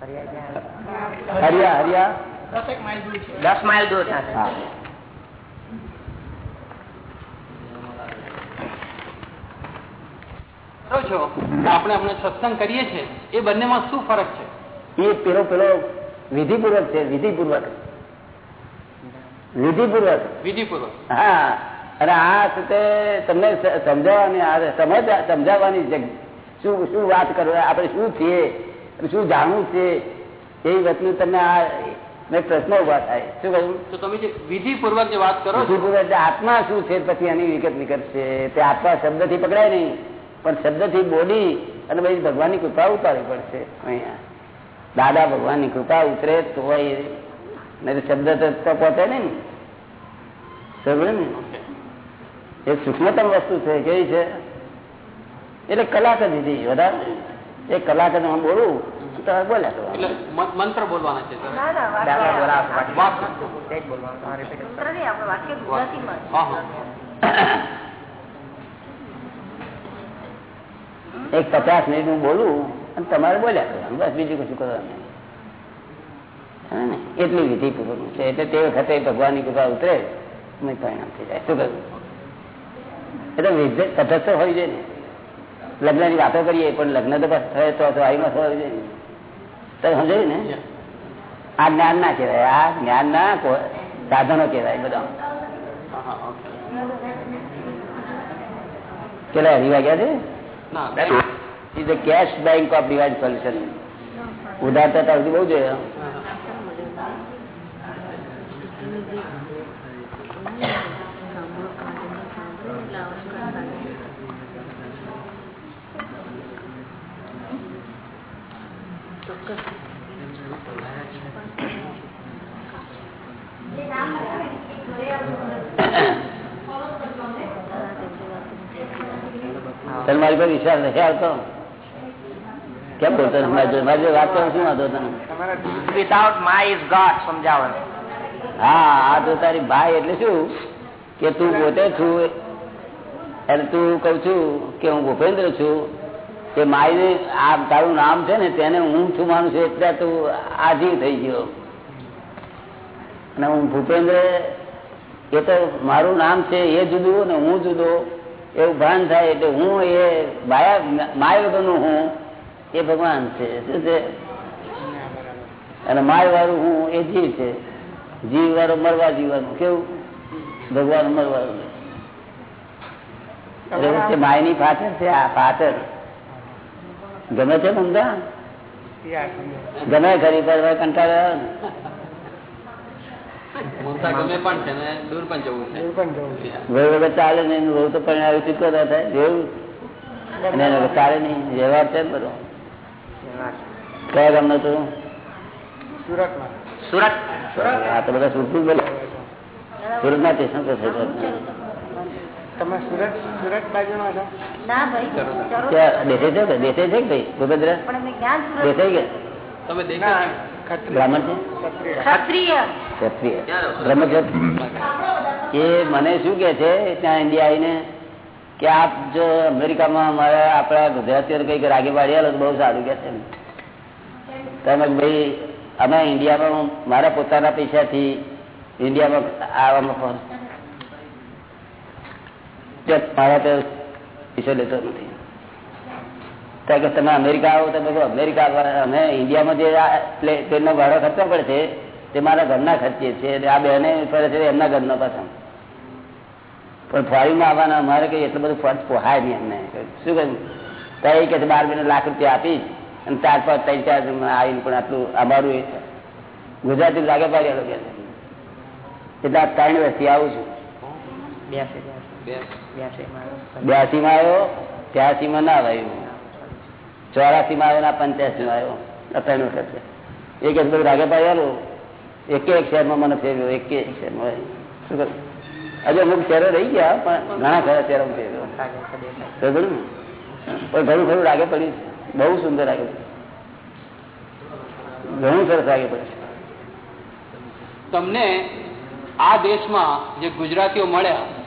હરિયા હરિયા? દસ માઇલ દૂર હા. આપણે સત્સંગ કરીએ છીએ એ બંનેમાં શું ફરક છે? એ પેલો પેલો વિધિપૂર્વક છે વિધિપૂર્વક. વિધિપૂર્વક. વિધિપૂર્વક. હા અને આ છે તે તમને સમજાવવાની સમજાવવાની શું શું વાત કરો આપણે શું છીએ? શું જાણવું છે? એ વસ્તુ તમને આ મેં પ્રશ્નો ઊભા થાય. શું કહ્યું? તો તમે જે વિધિપૂર્વક જે વાત કરો વિધિપૂર્વક આત્મા શું છે પછી એની વિગત નીકળશે. તે આત્મા શબ્દથી પકડાય નહીં પણ શબ્દથી બોલી અને પછી ભગવાનની કૃપા ઉતારવી પડશે અહીંયા. દાદા ભગવાનની કૃપા ઉતરે તો નહીં શબ્દ તો- તો પહોંચે નહીં સમજે ને. એ સૂક્ષ્મતમ વસ્તુ છે કેવી છે? એટલે કલાક જ દીધી વધારે એક કલાક જ હું બોલું તો બોલ્યા. મંત્ર બોલવાના છે. એક પચાસ મિનિટ હું બોલું અને તમારે બોલ્યા કરવાનું. બસ બીજું કશું કરવાનું નહીં. હા ને? એટલી વિધિ પૂર્વક છે. એટલે તે વખતે ભગવાનની કૃપા ઉતરે પરિણામ થઈ જાય. શું કહ્યું? એટલે વિધે તટસ્થ હોય છે ને. લગ્નની વાતો કરીએ પણ લગ્ન તો બસ થાય તો તો આવીમાં ને તો સમજાયું ને? આ જ્ઞાન ના કહેવાય આ જ્ઞાન ના સાધનો કહેવાય બધા. હા, હા, કેટલા હરી ગયા છે? Is cash bank of divine solution ઉધારતા તારથી બહુ જોઈએ. તને મારી પર વિશ્વાસ નથી આવતો? કેમ બોલતો મારી વાત કરું શું વાંધો તને? વિધાઉટ માય ઇઝ ગોડ સમજાવવાનું હા આ તો તારી ભાઈ એટલે શું? કે તું પોતે છું અને તું કઉ છું કે હું ભૂપેન્દ્ર છું કે માય આ તારું નામ છે ને તેને હું છું માનું છું એટલે તું આજીવ થઈ ગયો. અને હું ભૂપેન્દ્ર એ તો મારું નામ છે એ જુદું ને હું જુદો. એવું ભાન થાય એટલે હું એ માયા માય વગરનું હું એ ભગવાન છે. શું છે? અને માય વાળું હું એ જીવ છે. જીવ વાળું મરવા જીવવાનું. કેવું? ભગવાન મરવાનું. માયની પાછળ છે આ પાછળ. ગમે છે મમતા ગમે ખરી પર વગર ચાલે નહીં બહુ તો પરિણામ ચૂકો ના થાય. જેવું અને એના વગર ચાલે નહીં. વ્યવહાર છે ને બધો. કયા ગામનો તું સુરત. આ તો બધા સુરત બોલે. સુરત ના સ્ટેશન પર છે. તમે સુરત સુરત બાજુમાં છો? ના ભાઈ ચરો છે કે છે ભાઈ ભૂપેન્દ્ર? પણ એમને જ્ઞાન સુરત? બેસે કે? તમે દેખો ના છો? ખત્રી બ્રાહ્મણ છે? ક્ષત્રિય. ક્ષત્રિય. બ્રહ્મક્ષત્રિય એ મને શું કે છે ત્યાં ઇન્ડિયા આવીને કે આપ જો અમેરિકામાં મારે આપણા ગુજરાતીઓ કંઈક રાગે પાડી આલો તો બહુ સારું કે છે તમે ભાઈ અમે ઇન્ડિયામાં મારા પોતાના પૈસાથી ઇન્ડિયામાં આવવામાં તે મારા તો વિષય લેતો નથી. કારણ કે તમે અમેરિકા આવો તમે અમેરિકા અમે ઇન્ડિયામાં જે પ્લેનનો ભાડો ખર્ચો પડે છે, તે મારા ઘરના ખર્ચીએ છીએ આ બહેને ફરે છે એમના ઘરનો પાછા. પણ ફોરીમાં આવવાના, અમારે કઈ એટલું બધું ફર્જ પોહાય નહીં અમને શું કહ્યું? તો કે બાર મહિને લાખ રૂપિયા આપીશ અને ચાર પાંચ ત્રણ ચાર આવીને પણ આટલું અમારું એ ગુજરાતી લાગે પાડી છે. એટલે ત્રણ વર્ષથી આવું છું. બ્યાસી માં આવ્યો. ત્યાસી માં ના આવ્યો ચોરાસી માં આવ્યો ના પંચ્યાસી માં આવ્યો. અત્યારે વખત એક એક બધું રાગે પાડેલો એક એક શહેરમાં મને ફેરવ્યો એક એક શહેરમાં. શું કરું? હજુ અમુક શહેરો રહી ગયા પણ ઘણા ખરા શહેરો ફેરવ્યો. પણ ઘણું ખરું રાગે પડ્યું છે. બહુ સુંદર રાગે પડ્યું ઘણું સરસ રાગે પડ્યું છે. તમને આ દેશમાં જે ગુજરાતીઓ મળ્યા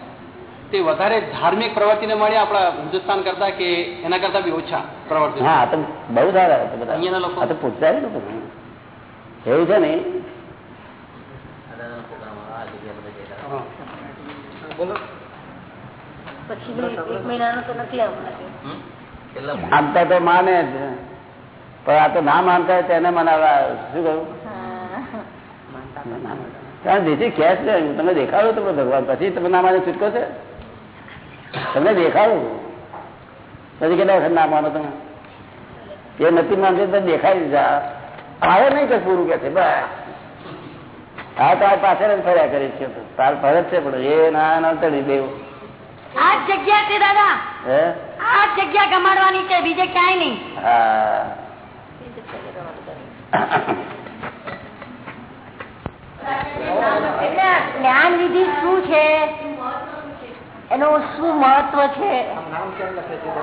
તે વધારે ધાર્મિક પ્રવૃત્તિને મળ્યા આપણા હિન્દુસ્તાન કરતા કે એના કરતા બી ઓછા પ્રવૃત્તિ? હા તો બહુ સારા બધા. અહીંયાના લોકો? તો પૂછતા એવું છે ને? માનતા તો માને જ. પણ આ તો ના માનતા હોય તેને મનાવા શું કહ્યું કારણ જેથી ખેંચ છે તમે દેખાડો તમે ભગવાન. પછી તમે ના માને છૂટકો છે? તમને દેખાયું? પછી કેટલા વખત ના માનો તમે. એ નથી માનતી તો દેખાય દીધા આવે નહીં કે પૂરું કે છે બસ. હા તો આ પાછળ ફર્યા કરી છે તાર ફરજ છે પણ એ ના ના તળી દેવું આ જગ્યા છે દાદા. આ જગ્યા ગમાડવાની છે બીજે ક્યાંય નહીં. હા. જ્ઞાન વિધિ શું છે? એનું શું મહત્વ છે?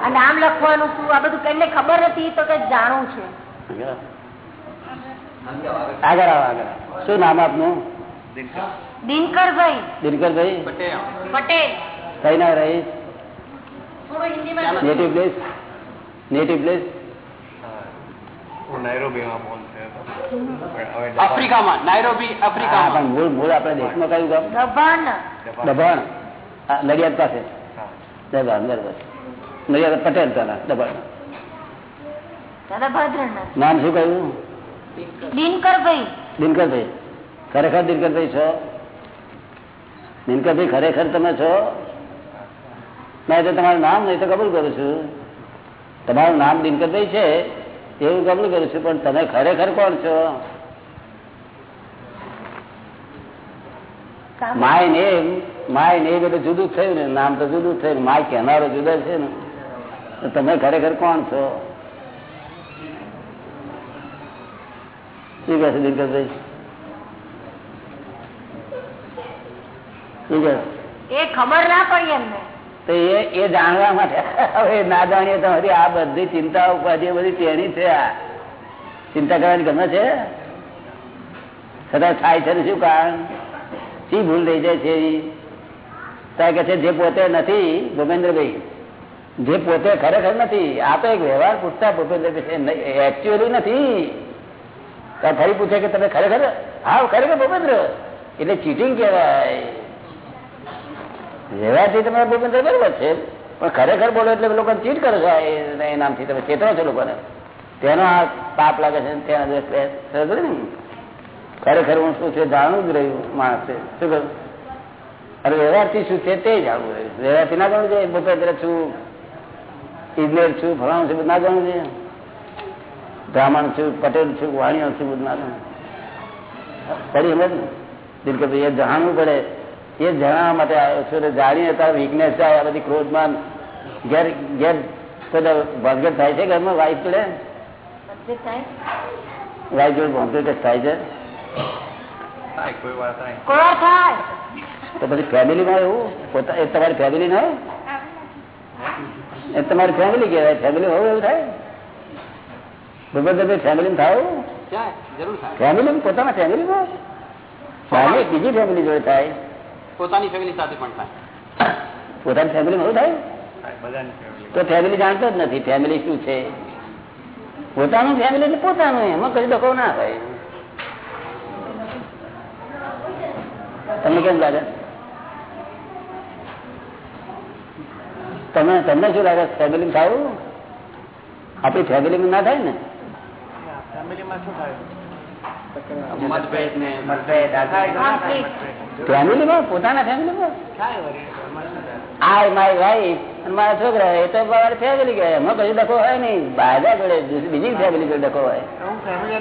આ નામ લખવાનું શું? આ બધું કેમને ખબર નથી તો કઈ જાણવું છે. આગળ આવો આગળ શું નામ આપનું? દિનકરભાઈ. દિનકરભાઈ? પટેલ. કઈ ના હિન્દીમાં નેટિવ પ્લેસ નેટિવ પ્લેસ નાયરોબીમાં હવે આફ્રિકામાં નાયરોબી આફ્રિકામાં. પણ મૂળ મૂળ આપણા દેશમાં કયું ગામ? દબાણ. દબાણ. નડિયાદ પાસે. દબાણ બરોબર નડિયાદ પટેલ તારા દબાણ. નામ શું કહ્યું? દિનકરભાઈ. દિનકરભાઈ. ખરેખર દિનકરભાઈ છો? દિનકરભાઈ ખરેખર તમે છો? મેં તો તમારું નામ નહીં તો કબૂલ કરું છું. તમારું નામ દિનકરભાઈ છે એવું કબૂલ કરું છું પણ તમે ખરેખર કોણ છો? માય નેમ માય ને એ બધું જુદું થયું ને નામ તો જુદું થયું માય કહેનારો જુદા છે ને. તો તમે ખરેખર કોણ છો? શું કહે છે દિનકરભાઈ શું કહે? છે? એ ખબર ના પડી એમને. તો એ એ જાણવા માટે. હવે ના જાણીએ તો હરી આ બધી ચિંતા ઉપાધિ બધી તેની છે આ. ચિંતા કરવાની ગમે છે? છતાં થાય છે શું કારણ? શી ભૂલ થઈ જાય છે એવી? ત્યારે કે છે, જે પોતે નથી, ભૂપેન્દ્રભાઈ. જે પોતે ખરેખર નથી, આ તો એક વ્યવહાર પૂછતા ભૂપેન્દ્રભાઈ નથી. ફરી પૂછે કે, તમે ખરેખર, હા, ખરેખર ભૂપેન્દ્ર? એટલે ચીટિંગ કહેવાય. વ્યવહારથી તમે ભૂપેન્દ્ર બરોબર છે, પણ ખરેખર બોલો એટલે લોકો ચીટ કરો છો, એ નામથી તમે ચેતવો છો લોકોને. તેનો આ પાપ લાગે છે, તેના ખરેખર હું શું છે, જાણવું જ રહ્યું માણસે. શું કરું અને વ્યવહારથી શું છે તે જાણવું રહ્યું વ્યવહારથી ના જાણવું જોઈએ? ભૂપેન્દ્ર છું ઇજનેર છું ફલાણું છું બધું ના જાણવું જોઈએ? બ્રાહ્મણ છું પટેલ છું વાણીઓ છું બધું ના જાણવું પડી સમજ ને? દિલકભાઈ એ જાણવું પડે. એ જણાવવા માટે આવ્યો છું જાણીને તાર વીકનેસ થાય આ બધી ક્રોધમાન. ઘેર ઘેર બધા ભગત થાય છે ઘરમાં? વાઈફ જોડે? વાઈફ જોડે ભગત થાય છે? થાય? તો પછી ફેમિલીમાં એવું? પોતા એ તમારી ફેમિલી ના? એ તમારી ફેમિલી કહેવાય. ફેમિલી હોવું એવું થાય? ભૂપેન્દ્રભાઈ ફેમિલી થાય. થાય ફેમિલી પોતાના ફેમિલીમાં ફેમિલી બીજી ફેમિલી જોડે થાય. પોતાની ફેમિલી સાથે પણ થાય. પોતાની ફેમિલીમાં એવું થાય? થાય ફેમિલી તો ફેમિલી જાણતો જ નથી. ફેમિલી શું છે? પોતાનું ફેમિલી એટલે પોતાનું. એમાં કઈ ડકો ના હોય. તમને કેમ લાગે? તમે તમને શું લાગે ફેમિલી થયું આપણી ફેમિલીમાં ના થાય ને? ફેમિલીમાં પોતાના ફેમિલીમાં આય માય વાઈફ અને મારા છોકરા એ તો મારી ફેમિલી કહેવાય. એમાં કશું ડકો હોય નહીં. બાજા જોડે બીજી ફેમિલી જોડે હોય. ફેમિલી ફેમિલી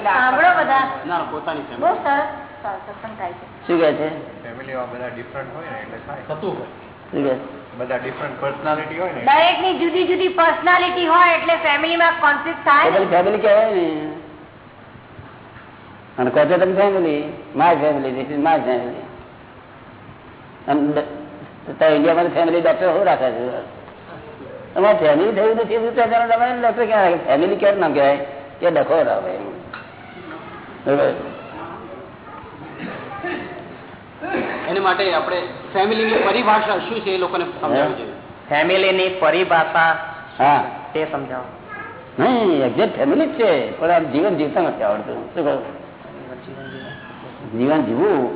છે. શું કહે છે? ફેમિલીમાં બધા ડિફરન્ટ હોય ને એટલે થતું હોય. શું કહે છે? બધા ડિફરન્ટ પર્સનાલિટી હોય ને. દરેકની જુદી જુદી પર્સનાલિટી હોય એટલે કોન્ફ્લિક્ટ થાય ફેમિલી કહેવાય ને. અને કહો તમે family my family this is my family અને ઇન્ડિયામાં ફેમિલી ડોક્ટર શું રાખે છે? તમારે ફેમિલી થયું નથી એવું તો તમે ડોક્ટર ક્યાં રાખે ફેમિલી કેમ નામ કહેવાય? કે ડખો રાખે. બરોબર? એની માટે આપણે ફેમિલીની પરિભાષા શું છે એ લોકોને સમજાવવું જોઈએ. ફેમિલીની પરિભાષા હા. તે સમજાવો. નહીં એક્ઝેક્ટ ફેમિલી જ છે પણ આ જીવન જીવતા નથી આવડતું. શું કહું? જીવન જીવવું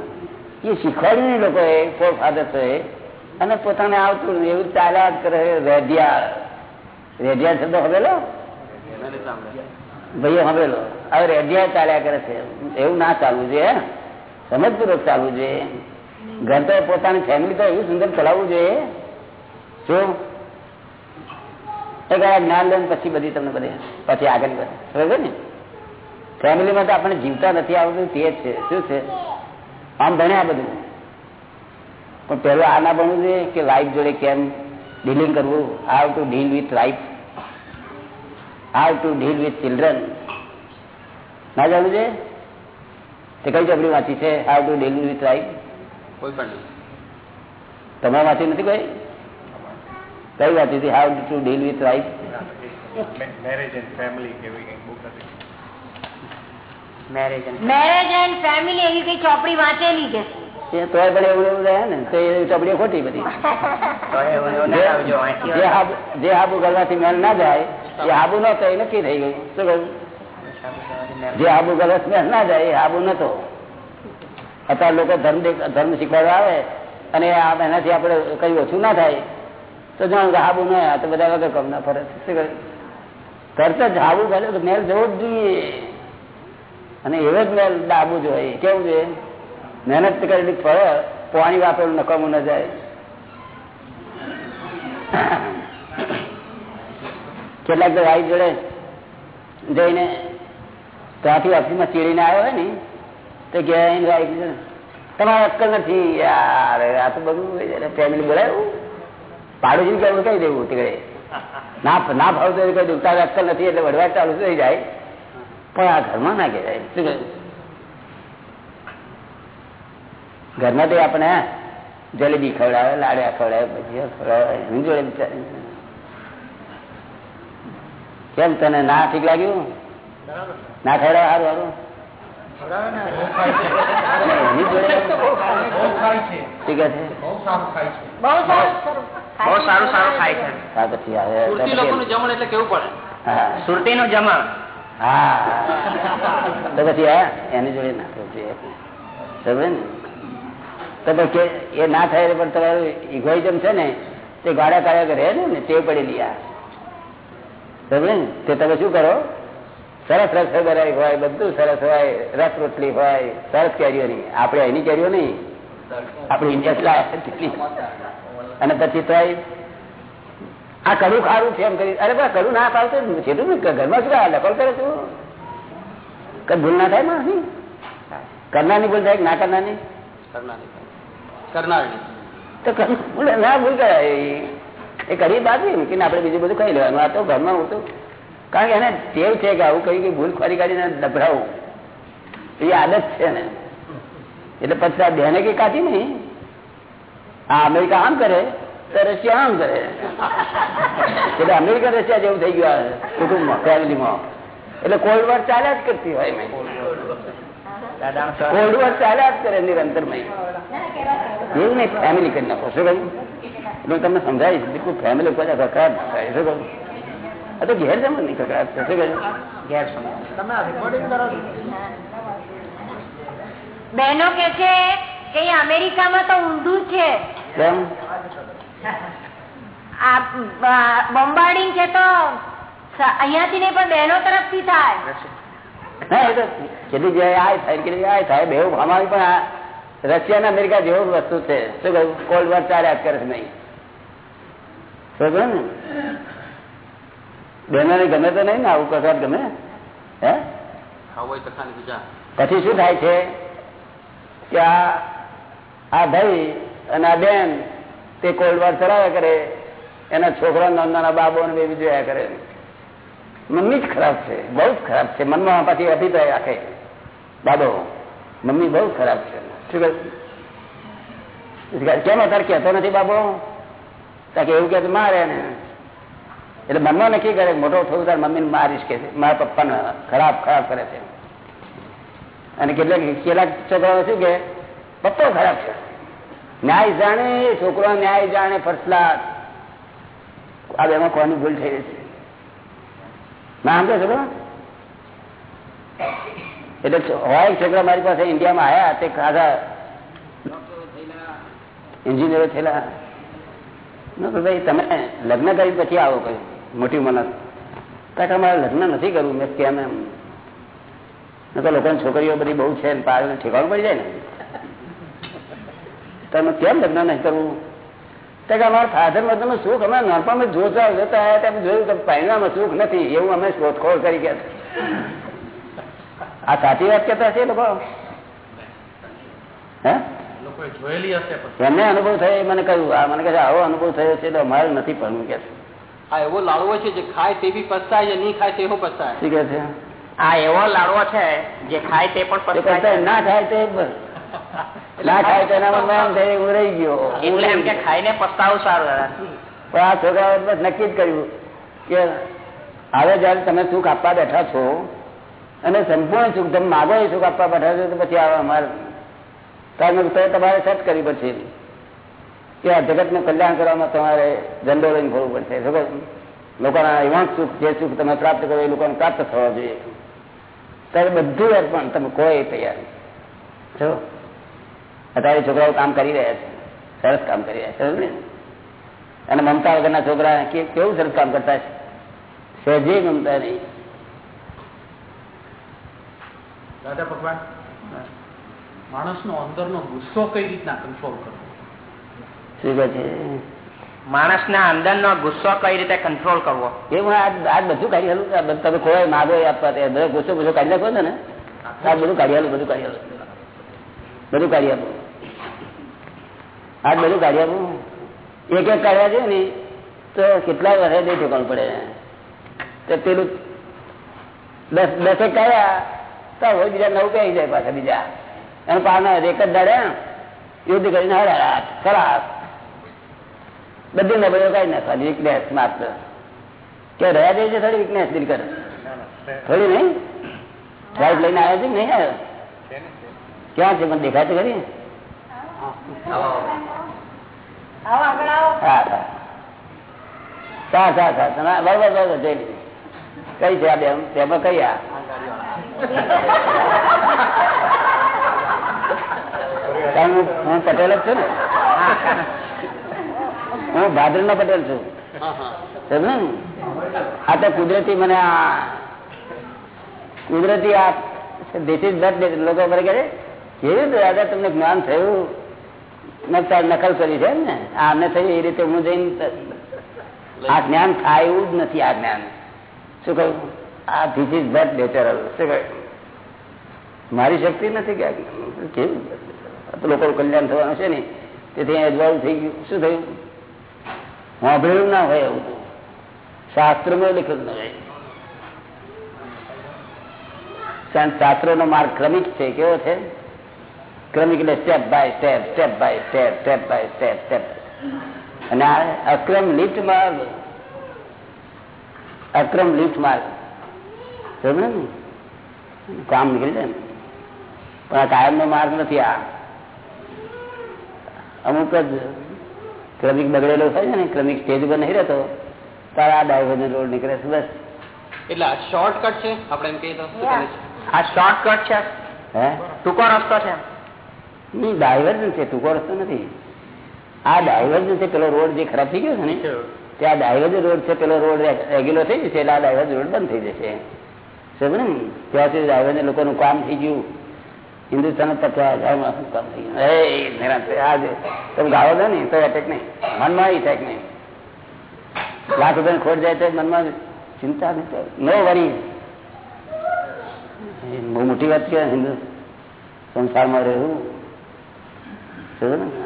એ શીખવાડ્યું નહીં લોકોએ ફોર ફાધર્સોએ અને પોતાને આવતું એવું ચાલ્યા જ કરે રેડિયા રેડિયા શબ્દ હવેલો? ભાઈઓ હવેલો. હવે રેડિયાળ ચાલ્યા કરે છે. એવું ના ચાલવું જોઈએ સમજપૂર્વક ચાલવું જોઈએ ઘર તો પોતાની ફેમિલી તો એવું સુંદર ચલાવવું જોઈએ આ જ્ઞાન લઈને પછી બધી તમને બધી પછી આગળ બરાબર ને? ફેમિલીમાં તો આપણે જીવતા નથી આવતું, તે જ છે. શું છે? આમ ભણ્યા બધું. પણ પહેલું આ ના ભણવું જોઈએ કે લાઈફ જોડે કેમ ડીલિંગ કરવું? How to deal with life how to deal with children ના જાણવું છે? તે કઈ ચોપડી વાંચી છે? How to deal with life કોઈ પણ તમે વાંચી નથી કઈ? કઈ વાંચી હતી how to deal with life marriage and family કેવી કઈ બુક હતી? મેરેજ મેરેજ એન્ડ ફેમિલી એવી કઈ ચોપડી વાંચેલી છે? એ તોય પણ એવું એવું રહે ને તો એ ચોપડીઓ ખોટી બધી. જે હાબુ કરવાથી મેલ ના જાય એ હાબુ ન તો એ નક્કી થઈ ગયું. શું કહ્યું જે આબુ ગલત મેલ ના જાય, એ આબુ નતો. અત્યારે લોકો ધર્મ ધર્મ શીખવાડવા આવે અને એનાથી આપણે કઈ ઓછું ના થાય. તો જાણ કે આબુ ન આ તો બધા વગર કમ ના ફરે. શું તરત જ આબુ કરે તો મેલ જવો જ જોઈએ. અને એવો જ મેલ ડાબુ જોઈએ. કેવું જોઈએ? મહેનત કરેલી ફળ, પાણી વાપરેલું નકામું ન જાય. કેટલાક તો જોડે જઈને ત્યાંથી ઓફિસમાં ચીડીને આવ્યો હોય ને, તો વાઈફ તમારે અક્કલ નથી. યાર, આ તો બધું ફેમિલી બોલાયું પાડોશી કેવું કહી દેવું તીકડે. ના ના ભાવતો કહી દેવું. તારે અક્કલ નથી એટલે વડવા ચાલુ થઈ જાય. પણ આ ઘરમાં ના કહેવાય. શું કહ્યું? ઘરમાં તો આપણે જલેબી ખવડાવે લાડ્યા ખવડાવે, ભજીયા ખવડાવે જોડે બિચારી. કેમ તને ના ઠીક લાગ્યું? ના ખવડાવે સારું સારું એની જોડે ઠીક છે. બહુ સારું બહુ સારું સારું ખાય છે. હા પછી આવે સુરતી લોકોનું જમણ એટલે કેવું પડે? હા. સુરતી નું જમણ. હા. તો પછી હા એની જોડે ના સમજે ને? તો પછી એ ના થાય પણ તમારું ઇગોઇઝમ છે ને તે ગાડા કાઢ્યા કરે ને તે પડેલી આ. સમજે ને? તે તમે શું કરો? સરસ રસ બનાવી હોય બધું સરસ હોય રસ રોટલી હોય સરસ કેરીઓ નહીં આપણે એની કેરીઓ નહીં. આપણે ઇન્ડિયા અને પછી તો આ કડું ખારું છે એમ કરી. અરે ભાઈ કડું ના ખાવું છે ઘરમાં શું આ લખોલ કરે છું? કઈ ભૂલ ના થાયમાં કરનારની ભૂલ થાય ના કરનારની? કરનારની તો ભૂલ ના ભૂલ કરાય. એ કરી બાદ મૂકીને આપણે બીજું બધું ખાઈ લેવાનું. આ તો ઘરમાં હું તો કારણ કે એને ટેવ છે કે આવું કહ્યું કે ભૂલ કાઢીને ડબરાવું એ આદત છે ને. એટલે પછી આ બેને કઈ કાઢી નહીં. આ અમેરિકા આમ કરે, તો રશિયા આમ કરે. એટલે અમેરિકા રશિયા જેવું થઈ ગયું કુટુંબમાં, ફેમિલીમાં. એટલે કોલ્ડ વોર ચાલ્યા જ કરતી હોય કોલ્ડ વોર ચાલ્યા જ કરે નિરંતરમાં એવું નહીં, ફેમિલી કરી નાખો. શું કહ્યું? એટલે તમને સમજાવીશ, બિલકુલ ફેમિલી કોઈ કકડાટ થાય. શું કહ્યું આ તો ઘેર જમણ નહીં કકડાટ ઘેર સમજ બહેનો કે છે કે અમેરિકામાં તો ઊંધું છે. કેમ? બોમ્બાર્ડિંગ છે તો અહિયાંથી નહીં પણ બહેનો તરફથી થાય. કેટલી જગ્યાએ આ થાય કેટલી આ થાય. બે અમારી પણ રશિયા અને અમેરિકા જેવું વસ્તુ છે. શું કહ્યું? કોલ્ડ વોર ચાલ્યા કરે નહીં. સમજો ને? બહેનોને ગમે તો નહીં ને આવું કસાટ ગમે? હે? પછી શું થાય છે? કે આ આ ભાઈ અને આ બેન તે કોલ્ડ વોર ચલાવ્યા કરે એના છોકરા નાના નાના બાબો અને બેબી જોયા કરે. મમ્મી જ ખરાબ છે બહુ જ ખરાબ છે. મનમાં પાછી અભિપ્રાય રાખે. બાબો મમ્મી બહુ ખરાબ છે. શું કહે કેમ અત્યારે કહેતો નથી બાબો? કારણ કે એવું કે મારે ને એટલે મનમાં નક્કી કરે મોટો થયું ત્યારે મમ્મીને મારીશ કે મારા પપ્પાને ખરાબ ખરાબ કરે છે. અને કેટલાક કેટલાક છોકરાઓ શું કે પપ્પો ખરાબ છે. ન્યાય જાણે, છોકરો ન્યાય જાણે ક્લાસ આ બેમાં કોની ભૂલ થઈ રહી છે. ના સમજો છોકરો? એટલે હોય છોકરા મારી પાસે ઇન્ડિયામાં આવ્યા તે ખાધા. એન્જિનિયરો થયેલા. ભાઈ, તમે લગ્ન કરી પછી આવો કહ્યું મોટી મનસ કારણ કે અમારે લગ્ન નથી કરવું મેં કેમ એમ? ન તો લોકોની છોકરીઓ બધી બહુ છે પાડે ઠેકાણું પડી જાય ને. તમે કેમ લગ્ન નહીં કરવું? તો કે અમારા ફાધર મધરનું સુખ અમે નાનપણમાં જોતા જોતા આવ્યા ત્યારે જોયું કે પરિણામ સુખ નથી એવું અમે શોધખોળ કરી ગયા આ સાચી વાત કેતા છે લોકો? હે? એમને અનુભવ થયો મને કહ્યું આ મને કહે છે આવો અનુભવ થયો છે તો અમારે નથી ભણવું કે છે. આ એવો લાડવો છે જે ખાય તે બી પસ્તાય છે નહીં ખાય તેવો પસ્તાય. શું કે છે? આ એવો લાડવો છે જે ખાય તે પણ પસ્તાય. ના ખાય તે બસ. ના તો એમ રહી ગયો. એટલે એમ કે ખાઈને પસ્તાવું સારું પણ આ છોકરાઓ નક્કી જ કર્યું કે હવે જયારે તમે સુખ આપવા બેઠા છો અને સંપૂર્ણ સુખ તમે માગો એ સુખ આપવા બેઠા છો તો પછી આવે અમારે તમે તો તમારે સેટ કરવી પડશે કે આ જગતનું કલ્યાણ કરવામાં તમારે ઝંડો લઈને ફરવું પડશે. લોકોના એવા સુખ, જે સુખ તમે પ્રાપ્ત કરો એ લોકોને પ્રાપ્ત થવા જોઈએ. ત્યારે બધું અર્પણ તમે કોઈ તૈયાર છો અત્યારે છોકરાઓ કામ કરી રહ્યા છે. સરસ કામ કરી રહ્યા છે? અને મમતા વગરના છોકરા કેવું સરસ કામ કરતા છે? સહેજે મમતા નહીં. દાદા ભગવાન, માણસનો અંદરનો ગુસ્સો કઈ રીતના કંટ્રોલ કરવો? શું ના માણસના અંદરનો ગુસ્સો કઈ રીતે કંટ્રોલ કરવો? એ હું આજ બધું કાઢી હાલું આ તમે કોઈ માગો આપવા ગુસ્સો ગુસ્સો કાઢી નાખો ને આજ બધું કાઢી હાલું બધું કાઢી હાલું બધું કાઢી આપું આજ બધું કાઢી આપું એક એક કાઢવા છે ને તો કેટલા વર્ષે દઈ ઠેકાણું પડે. તો પેલું દસ દસેક કાઢ્યા તો હવે બીજા નવ કહી જાય પાછા બીજા? એનું પાના એક જ દાડે યુદ્ધ કરીને હરા ખરાબ. બધી નબળીઓ કઈ નાખવાની વીકનેસ માત્ર. કે રહ્યા જાય છે થોડી વીકનેસ દિલ કરે. થોડી નહીં? ડ્રાઈવ લઈને આવ્યો છે નહીં આવ્યો. ક્યાં છે? મને દેખાય છે ખરી? આવો આગળ આવો. હા હા. સા સા સા તમે બરોબર બરોબર કઈ છે આ બે બેમાં કઈ આ? હું. હું પટેલ જ છું ને? હું ભાદર નો પટેલ છું. આ તો કુદરતી મને આ કુદરતી આ દેશી જ લોકો મને કહે કેવી દાદા તમને જ્ઞાન થયું? નકલ કરી છે ને. આ અમને થયું એ રીતે હું જઈને આ જ્ઞાન થાય એવું જ નથી આ જ્ઞાન. શું કહ્યું? આ ધીસ ઇઝ બર્થ નેચરલ શું કહ્યું? મારી શક્તિ નથી કે. કેવું આ લોકોનું કલ્યાણ થવાનું છે ને. તેથી અજવાળું થઈ ગયું. શું થયું? વાંભળેલું ના હોય એવું. શાસ્ત્ર શાસ્ત્રમાં લખેલું ના હોય શાસ્ત્ર નો માર્ગ ક્રમિક છે, કેવો છે? ક્રમિક એટલે step by step step by step step by step step અને આ અક્રમ લિફ્ટ માર્ગ. અક્રમ લિફ્ટ માર્ગ. સમજે ને? કામ નીકળી જાય ને. પણ આ કાયમનો માર્ગ નથી આ. અમુક જ ક્રમિક બગડેલો થાય છે ને ક્રમિક સ્ટેજ ઉપર નહીં રહેતો તારા આ ડાયવર્જન રોડ નીકળે છે બસ. એટલે આ શોર્ટકટ છે? આપણે એમ કહીએ તો? આ શોર્ટકટ છે? હે? ટૂંકો રસ્તો છે નહીં ડાયવર્જન છે ટૂંકો રસ્તો નથી. આ ડાયવર્જન છે પેલો રોડ જે ખરાબ થઈ ગયો છે ને તે આ ડાયવર્જન રોડ છે પેલો રોડ રેગ્યુલર થઈ જશે એટલે આ ડાયવર્જન રોડ બંધ થઈ જશે. સમજ ને? ત્યાં સુધી ડાયવર્જન લોકોનું કામ થઈ ગયું. હિન્દુસ્તાન પચાસ આ જે તમે ગાવો છો ને, તો એટેક નહીં. મનમાં એટેક નહીં. લાખ રૂપિયા ખોટ જાય તો મનમાં ચિંતા નહીં નો વરી બહુ મોટી વાત છે હિન્દુ સંસારમાં રહેવું.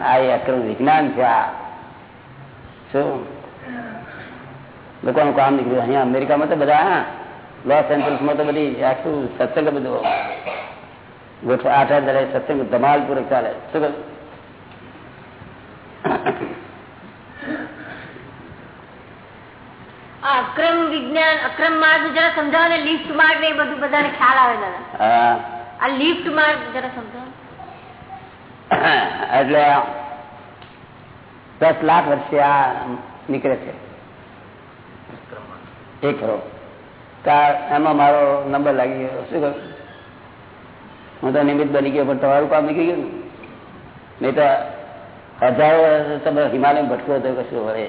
આ અક્રમ વિજ્ઞાન છે આ. શું? લોકોનું કામ નીકળ્યું. અહીંયા અમેરિકામાં તો બધા લોસ એન્જલ્સમાં તો બધી આખું સત્સંગ બધું ગોઠવા આઠ આઠ દરે સત્સંગ ધમાલ પૂરક ચાલે. શું અક્રમ વિજ્ઞાન અક્રમ માર્ગ જરા સમજાવો ને લિફ્ટ માર્ગ ને એ બધું બધાને ખ્યાલ આવે દાદા. આ લિફ્ટ માર્ગ જરા સમજાવો. એટલે દસ લાખ વર્ષે આ નીકળે છે. એક એમાં મારો નંબર લાગી ગયો. શું કરું હું તો નિમિત્ત બની ગયો, પણ તમારું કામ નીકળી ગયું નહીં તો હજારો વર્ષ તમે હિમાલય ભટકો હતો કશું વળે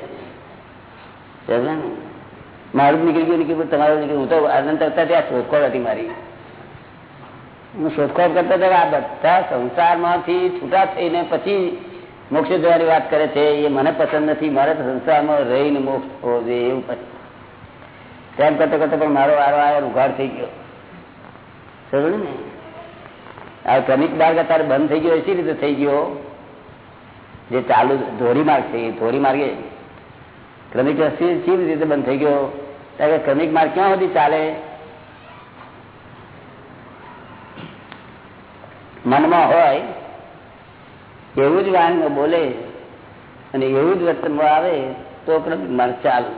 ને? મારું નીકળી ગયું નીકળ્યું તમારું નીકળ્યું હું તો આનંદ કરતા ત્યાં શોધખોળ હતી મારી. હું શોધખોળ કરતા હતા આ બધા સંસારમાંથી છૂટા થઈને પછી મોક્ષ જવાની વાત કરે છે, એ મને પસંદ નથી. મારે તો સંસારમાં રહીને મોક્ષ થવો જોઈએ એવું પછી તેમ કરતા કરતા પણ મારો વારો આવ્યો ઉઘાડ થઈ ગયો. સમજ ને? આ ક્રમિક માર્ગ અત્યારે બંધ થઈ ગયો, એસી રીતે થઈ ગયો. જે ચાલુ ધોરી માર્ગ છે, એ ધોરી માર્ગે ક્રમિક સી રીતે બંધ થઈ ગયો. કે ક્રમિક માર્ગ ક્યાં સુધી ચાલે? મનમાં હોય, એવું જ વાણીમાં બોલે અને એવું જ વર્તનમાં આવે, તો ક્રમિક માર્ગ ચાલુ.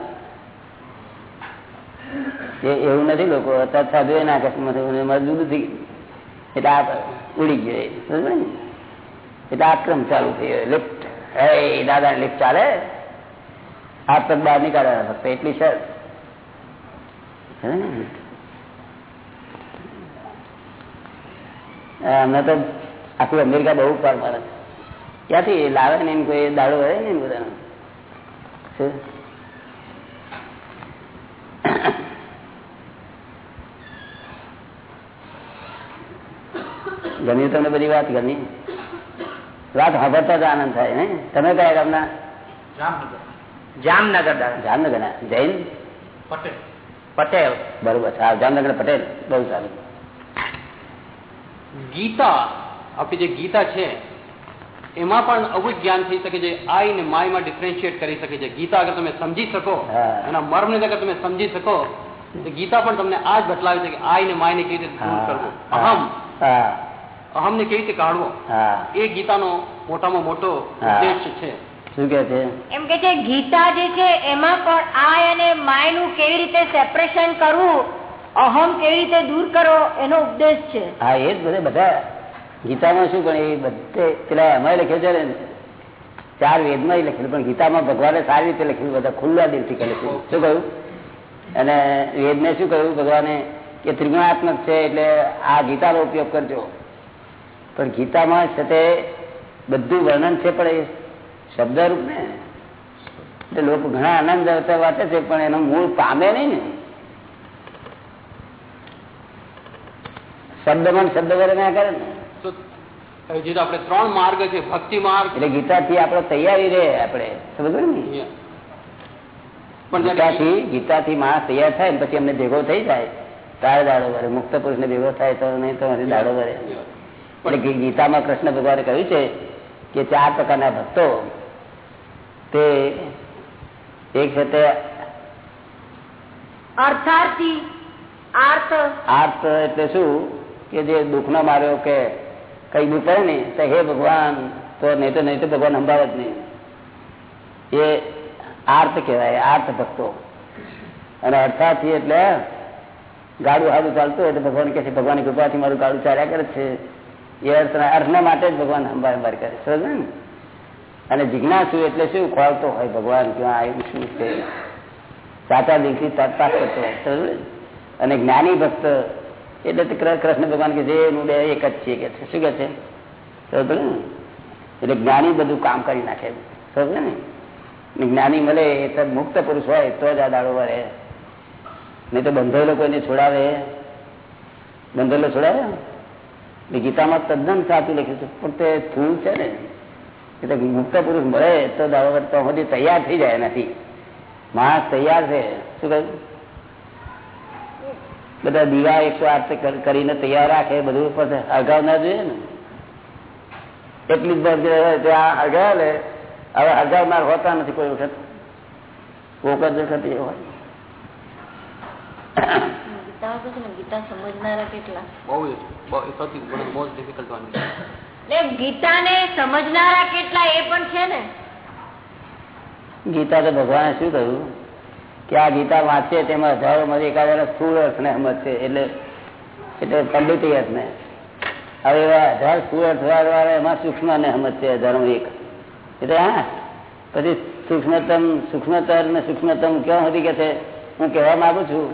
એવું નથી લોકો, અત્યારે સાધુ એના અકસ્માત મજબૂત એટલે આ ઉડી ગયો એટલે આક્રમ ચાલુ થઈ ગયો. લિફ્ટ હે દાદા લિફ્ટ ચાલે? હાથ પગ બહાર નીકાળ્યા ફક્ત એટલી શરત અમને તો આખું અમેરિકા બહુ પાર મારે ક્યાંથી? લાવે ને એમ કોઈ દાડો હોય ને બધાનો. ગમી તમને બધી વાત ગમી વાત સાંભળતા જ આનંદ થાય ને તમે કયા ગામના? જામનગર. જામનગર ના જૈન? પટેલ. પટેલ. બરોબર હા જામનગર પટેલ. બહુ સારું. ગીતા આપણી જે ગીતા છે એમાં પણ આવું જ્ઞાન થઈ શકે છે આઈ ને માયમાં ડિફરન્શિએટ કરી શકે છે. ગીતા અગર તમે સમજી શકો એના એના મર્મને અગર તમે સમજી શકો તો ગીતા પણ તમને આ જ બતલાવે છે કે આઈ ને માય ને કેવી રીતે દૂર કરવું. અહમ. હા. અહમને કેવી રીતે કાઢવો? હા. એ ગીતાનો મોટામાં મોટો ઉદ્દેશ છે. શું કે છે? એમ કે છે ગીતા જે છે એમાં પણ આય અને માયનું કેવી રીતે સેપરેશન કરવું અહમ કેવી રીતે દૂર કરો એનો ઉપદેશ છે. હા એ જ બધે બધા ગીતામાં શું પણ એ બધે પેલા એમાં લખ્યું છે ને ચાર વેદમાં લખેલું પણ ગીતામાં ભગવાને સારી રીતે લખેલું બધા ખુલ્લા દિલથી લખ્યું શું કહ્યું? અને વેદને શું કહ્યું? ભગવાને કે ત્રિગુણાત્મક છે એટલે આ ગીતાનો ઉપયોગ કરજો. પણ ગીતામાં છે તે બધું વર્ણન છે પણ એ શબ્દરૂપ ને? એટલે લોકો ઘણા આનંદ વાંચે છે પણ એનો મૂળ પામે નહીં ને. શબ્દમાં શબ્દ વગર ના કરે ને. તો આપણે ત્રણ માર્ગ છે ભક્તિ માર્ગ. એટલે ગીતાથી આપણે તૈયારી રહે આપણે. સમજ ને ગીતાથી ગીતાથી માણસ તૈયાર થાય ને પછી અમને ભેગો થઈ જાય. તારે દાડો મુક્ત પુરુષ ને ભેગો થાય તો નહીં તો દાડો ભરે ગી- ગીતામાં કૃષ્ણ ભગવાને કહ્યું છે કે ચાર પ્રકારના ભક્તો તે એક છે તે અર્થાર્થી આર્થ. આર્થ એટલે શું? કે જે દુઃખનો માર્યો કે કઈ દુઃખ પડે ને તો હે ભગવાન તો નહીં તો નહીં તો ભગવાન અંબાવે જ નહીં. એ આર્ત કહેવાય આર્ત ભક્તો. અને અર્થાથી એટલે ગાડું સારું ચાલતું હોય તો ભગવાન કહે છે ભગવાનની કૃપાથી મારું ગાડું ચાલ્યા કરે છે. એ અર્થના અર્થના માટે જ ભગવાન સંભાળ હંભાર કરે સમજ ને? અને જિજ્ઞાસુ એટલે શું? ખોળતો હોય ભગવાન ક્યાં આવ્યું શું છે? સાચા દિલથી તપાસ કરતો અને જ્ઞાની ભક્ત એટલે કૃષ્ણ ભગવાન કે જે એનું બે એક જ છે કે શું કે છે? સમજ ને? એટલે જ્ઞાની બધું કામ કરી નાખે. સમજે ને જ્ઞાની મળે એ તો મુક્ત પુરુષ હોય તો જ આ દાડો વરે. નહીં તો બંધેલો કોઈને છોડાવે? બંધેલો છોડાવે? ગીતામાં તદ્દન સાચું લખ્યું છે. પણ તે સ્થૂળ છે ને એટલે મુક્ત પુરુષ મળે તો દાડો વરે તો સુધી તૈયાર થઈ જાય નથી. માણસ તૈયાર છે, શું કહ્યું? બધા દીવા એકસો આઠ કરીને તૈયાર રાખે, બધું પછી અગાઉ ના જોઈએ ને. એટલી જે ત્યાં અગાવ લે, હવે અગાવનાર હોતા નથી કોઈ વખત. કોક જ વખત એ હોય. ગીતા તો છે ને ગીતા સમજનારા કેટલા. બહુ જ બહુ- એ સૌથી મોસ્ટ ડિફિકલ્ટ વન એટલે ગીતાને સમજનારા કેટલા એ પણ છે ને. ગીતા તો ભગવાને શું કહ્યું? કે આ ગીતા વાંચે તેમાં હજારો માંથી એકાદ સ્થૂળ અર્થને સમજશે એટલે એટલે પંડિતી અર્થને હવે એવા હજાર સ્થૂળ અર્થ વાળા એમાં સૂક્ષ્મ ને સમજશે હજારો એક. એટલે હા પછી સૂક્ષ્મતમ સૂક્ષ્મતર ને સૂક્ષ્મતમ ક્યાં સુધી કે છે? હું કહેવા માગું છું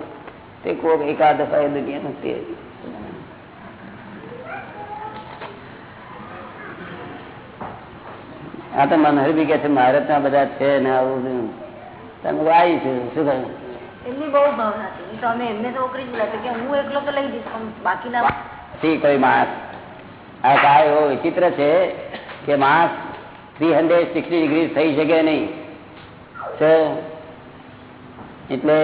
તે કોક એકાદ દફા દુનિયાનું તે આ તો મનહર બી કે છે મહારાજના બધા છે ને આવું તમે આવી છું શું કહ્યું એમની બહુ ભાવના હતી તો અમે એમને તો ઓકરી જ બોલાતા કે હું એકલો તો લઈ દઈશ પણ બાકીના કોઈ માણસ. આ કાળ એવો વિચિત્ર છે કે માણસ થ્રી હંડ્રેડ સિક્સટી ડિગ્રી થઈ શકે નહીં. એટલે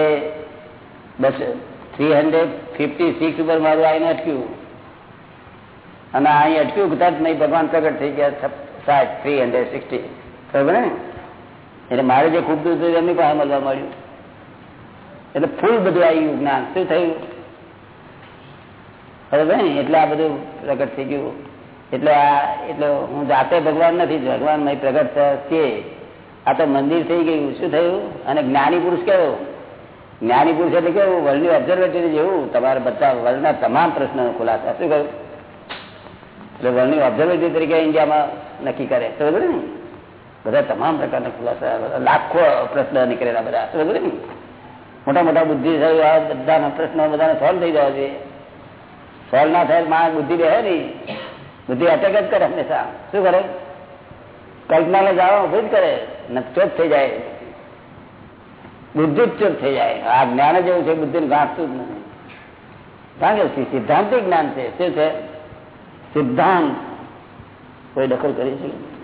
બસ થ્રી હંડ્રેડ ફિફ્ટી સિક્સ ઉપર મારું આવીને અટક્યું. અને અહીં અટક્યું કદાચ નહીં, ભગવાન પ્રગટ થઈ ગયા સાઠ થ્રી હંડ્રેડ સિક્સટી. ખબર ને? એટલે મારે જે ખૂબ દૂર થયું એમની પાસે મળવા મળ્યું. એટલે ફૂલ બધું આવી જ્ઞાન. શું થયું? બરાબર ને? એટલે આ બધું પ્રગટ થઈ ગયું. એટલે આ, એટલે હું જાતે ભગવાન નથી, ભગવાન નહીં, પ્રગટ છે આ તો મંદિર થઈ ગયું. શું થયું? અને જ્ઞાની પુરુષ કેવો? જ્ઞાની પુરુષ એટલે કેવું? વર્લ્ડ ઓબ્ઝર્વેટરી જેવું? તમારે બધા વર્લ્ડના તમામ પ્રશ્નો ખુલાસા. શું કહ્યું? એટલે વર્લ્ડની ઓબ્ઝર્વેટરી તરીકે ઇન્ડિયામાં નક્કી કરે. તો બધું ને બધા તમામ પ્રકારના ખુલાસા લાખો પ્રશ્ન નીકળેલા બધા. તો બધું ને મોટા મોટા બુદ્ધિ બધાના પ્રશ્નો બધાને સોલ્વ થઈ જવા જોઈએ. સોલ્વ ના થાય માણસ બુદ્ધિ રહે નહીં. બુદ્ધિ અટેક જ કરે હંમેશા. શું કરે? કલ્પનાને જાણવા ઊભી જ કરે. નકચોત થઈ જાય. બુદ્ધિ જ થઈ જાય. આ જ્ઞાન જ એવું છે બુદ્ધિ ગાંઠતું જ નથી. કારણ કે સિદ્ધાંતિક જ્ઞાન છે. શું છે? સિદ્ધાંત. કોઈ દખલ કરી શકે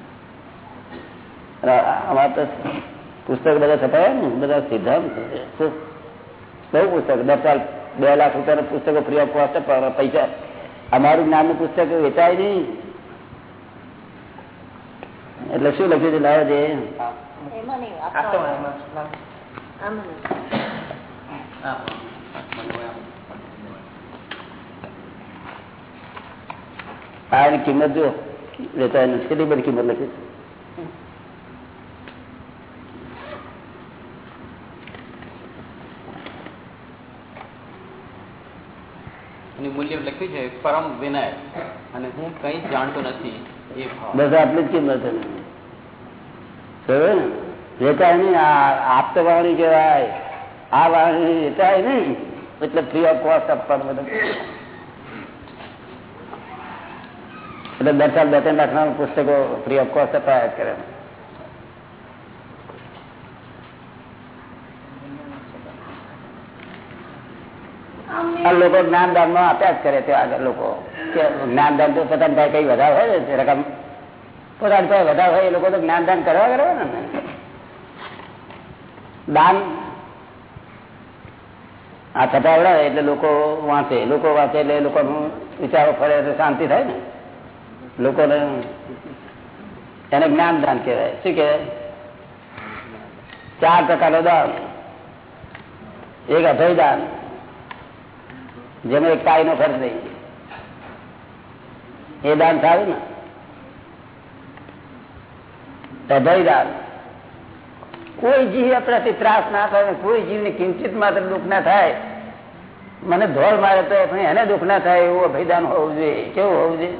અમારા તો પુસ્તક બધા છપાયા ને? બધા સિદ્ધાંત છે. બહુ પુસ્તક. દસ સાલ બે લાખ રૂપિયાના પુસ્તકો ફ્રી ઓફ કોસ્ટ પૈસા અમારું જ્ઞાનનું પુસ્તક વેચાય નહીં. એટલે શું લખ્યું છે? લાવે છે એની કિંમત જો લેતા એની કેટલી બધી કિંમત લખી મૂલ્ય લખ્યું છે પરમ વિનય અને હું કઈ જાણતો નથી એ બધા આટલી જ કિંમત ને? વેચાય નહીં આ આપતો વાણી કહેવાય આ વાણી વેચાય નહીં એટલે ફ્રી ઓફ કોસ્ટ આપવાનું બધું એટલે દર સાલ બે ત્રણ લાખના પુસ્તકો ફ્રી ઓફ કોસ્ટ અપાયા જ કરે આ લોકો જ્ઞાનદાનમાં આપ્યા જ કરે તે આગળ લોકો કે જ્ઞાનદાન તો પોતાની પાસે કઈ વધારે હોય ને રકમ પોતાની પાસે વધારે હોય એ લોકો તો જ્ઞાનદાન કરવા કરવાના ને દાન. આ છપાવડા એટલે લોકો વાંચે. લોકો વાંચે એટલે એ લોકોનું વિચારો ફરે એટલે શાંતિ થાય ને. લોકોને એને જ્ઞાન દાન કહેવાય. શું કહેવાય? ચાર પ્રકારનો દાન. એક અભય દાન, જેમાં એક તાઈ નો ખર્ચ નહીં એ દાન સારું ને? અભય દાન. કોઈ જીવ આપણાથી ત્રાસ ના થાય ને કોઈ જીવને કિંચિત માત્ર દુઃખ ના થાય. મને ધોળ મારે તો એને દુઃખ ના થાય એવું અભિદાન હોવું જોઈએ. કેવું હોવું જોઈએ?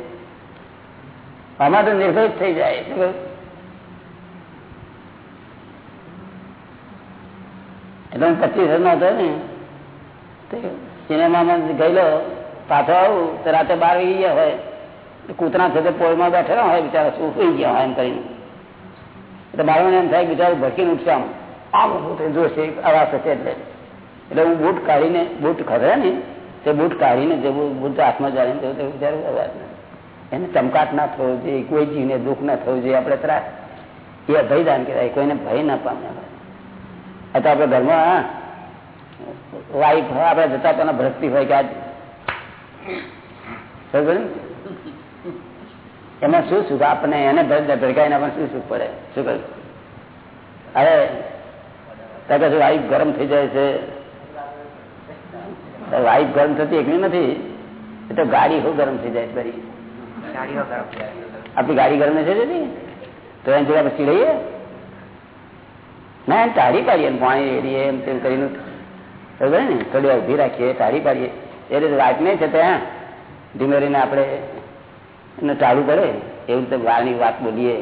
આમાં તો નિર્ભય થઈ જાય. એટલે હું પચીસ હજાર હતો ને સિનેમામાં ગયેલો, પાછો આવું, તો રાતે બાર વાગી ગયા હોય. કૂતરા સાથે પોળમાં બેઠેલા હોય, બિચારા શું ગયા હોય એમ કરીને. એટલે મારું એમ થાય બિચારું ભરકીને ઉઠશે આમ. આમ થઈ જોશે અવાજ થશે એટલે. એટલે હું બૂટ કાઢીને, બૂટ ખરે ને, તે બૂટ કાઢીને જે બૂટ હાથમાં જાણીને જવું તે બિચારું અવાજ એને ચમકાટ ના થવો જોઈએ, કોઈ જીવને દુઃખ ના થવું જોઈએ, આપણે ત્રાસ. એ અભયદાન કહેવાય, કોઈને ભય ના પામે અથવા આપણે ઘરમાં વાઈફ, આપણે જતા તેના ભરતી હોય કે આજ? એમાં શું સુખ? આપણને એને ભડકાઈને આપણને શું સુખ પડે? શું કહ્યું? અરે તકે શું વાઈફ ગરમ થઈ જાય છે? વાઈફ ગરમ થતી એકલી નથી? એ તો ગાડી શું ગરમ થઈ જાય થાય. આપણી ગાડી ગરમ નથી થતી? તો એમ જગ્યા પછી લઈએ? ના એમ ટાળી પાડીએ પાણી રેડીએ એમ તેમ કરીને. બરાબર ને? થોડી વાર ઊભી રાખીએ ટાળી પાડીએ. એ રીતે વાત નહીં છે ત્યાં. ધીમે રહીને આપણે એને ટાળવું પડે એવું તો વારની વાત બોલીએ.